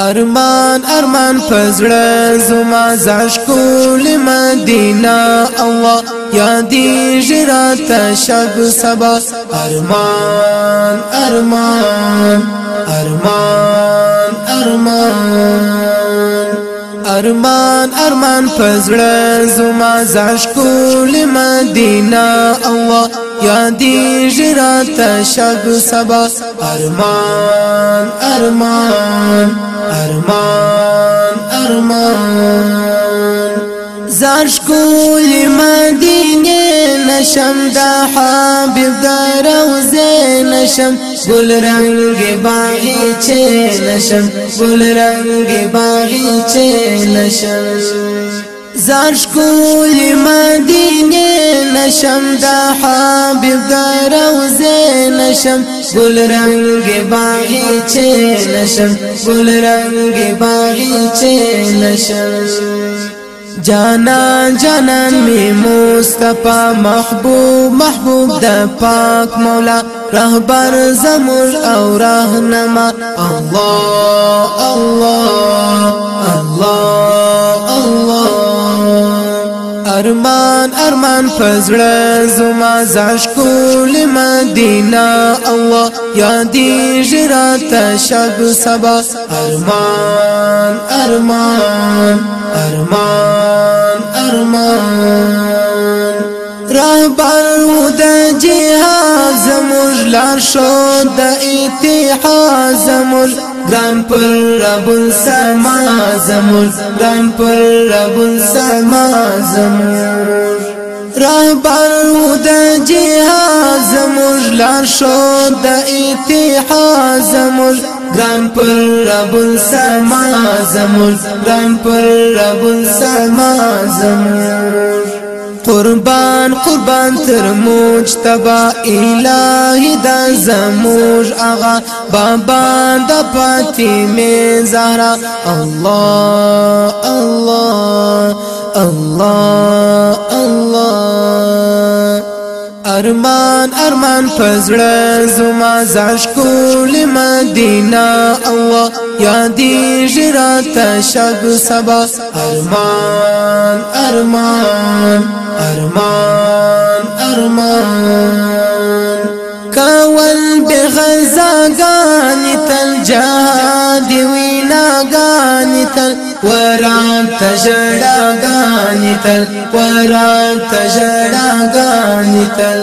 أرمان أرمان پزړه زما زاش کول مدینه الله یادی جرات شب سبا. أرمان أرمان أرمان أرمان. أرمان أرمان پزړه زما زاش کول مدینه الله یادی جرات شب سبا ارمان ارمان ارمان ارمان زرش کولی مدینه نشم دا حبیب دا روزه نشم گل رنگ باغی نشم گل رنگ باغی نشم زرش کولی مدینه نشم دا حبیب دا روزه نشم. گل رنگ باغیچه نشم گل رنگ باغیچه نشم. جانا جانان می مصطفی محبوب محبوب د پاک مولا. رهبر زمور او راهنما الله الله الله ارمان ارمان فزړه زما زاش کول مدینه. الله یادی جرات شب سبا. ارمان ارمان ارمان ارمان. رهبر د جهاد زموږ لار شو د اتحاد زموږ ګران پر رب السما زمون ګران پر رب السما زمون رهبر د جهاد زموږ لار شو د اتحاد زموږ ګران پر رب السما زمون ګران پر رب السما زمون قربان قربان تر موج تبا الہی دا زموج. آغا بابا دا پاتی میں زہرا اللہ اللہ اللہ ارمان ارمان فزړه زما زاش کول مدینه. الله یادی جرات شب سبا. ارمان ارمان ارمان ارمان. کول بغزاگانی تل جهاد تل وران تجڑاگانی تل وران تجڑاگانی تل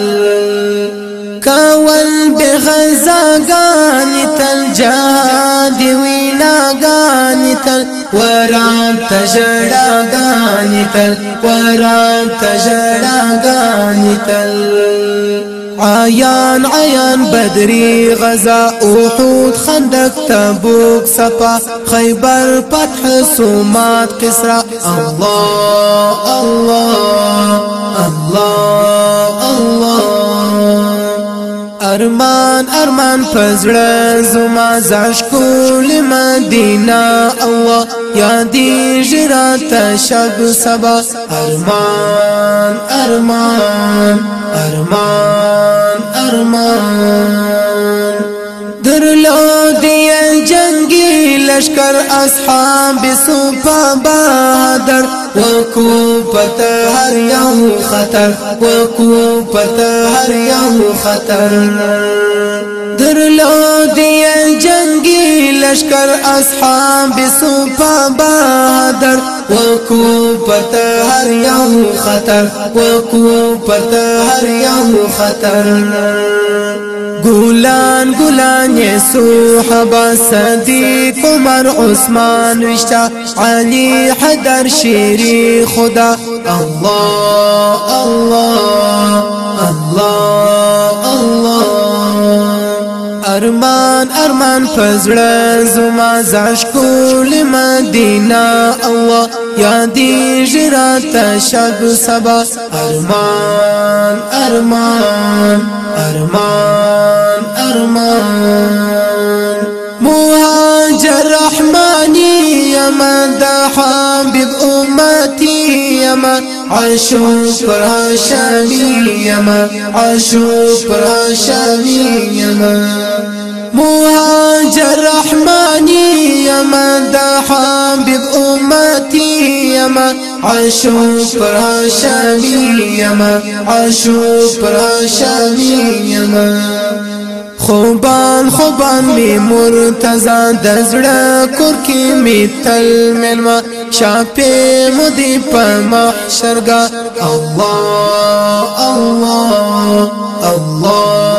کول بغزاگانی تل جهاد ویناگانی تل وران تجڑاگانی تل وران تجڑاگانی تل عيان عيان بدري غزا احد خندق تبوك صفا خيبر فتح سومات قسرا الله الله الله الله. أرمان أرمان فزړه زما زاش کول مدینه الله یادی جرات شب سبا ارمان ارمان ارمان ارمان. درلو دی جنگی لشکر اصحاب سوپا بادر وکو پتا هر یو خطر وکو پتا هر یو خطر. درلو دی جنگی لشکر اصحاب سوپا بادر وکو پتا هر یو خطر وکو پتا هر یو خطر. ګولان ګولان یسوع حبا صدیق عمر عثمان وشتا علي حدر شيري خدا. الله الله الله. أرمان أرمان فزړه زما زاش کول مدینه الله یادی جرات شب سبا أرمان أرمان أرمان أرمان. مهاجر رحماني يا من حبيب أمتي يا من عاشق پر هاشمی من عاشق پر من مهاجر رحمانی یما دا حبیب امتی یما عشوق راشمی یما عشوق راشمی یما خوبان خوبان می مرتزا دزړه کور کې می تل ملما شاپې مودي پما شرګا الله الله الله.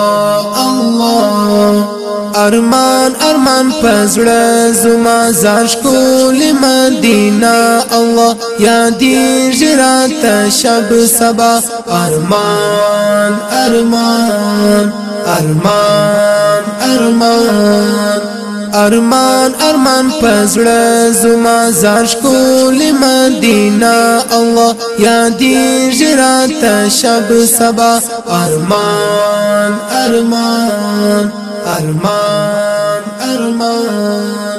ارمان ارمان پزړه زما زاش کول مدینه. الله یادی جرات شب سبا. ارمان ارمان ارمان ارمان. ارمان ارمان پزړه زما زاش کول مدینه. الله یادی جرات شب سبا. ارمان ارمان. أرمان أرمان.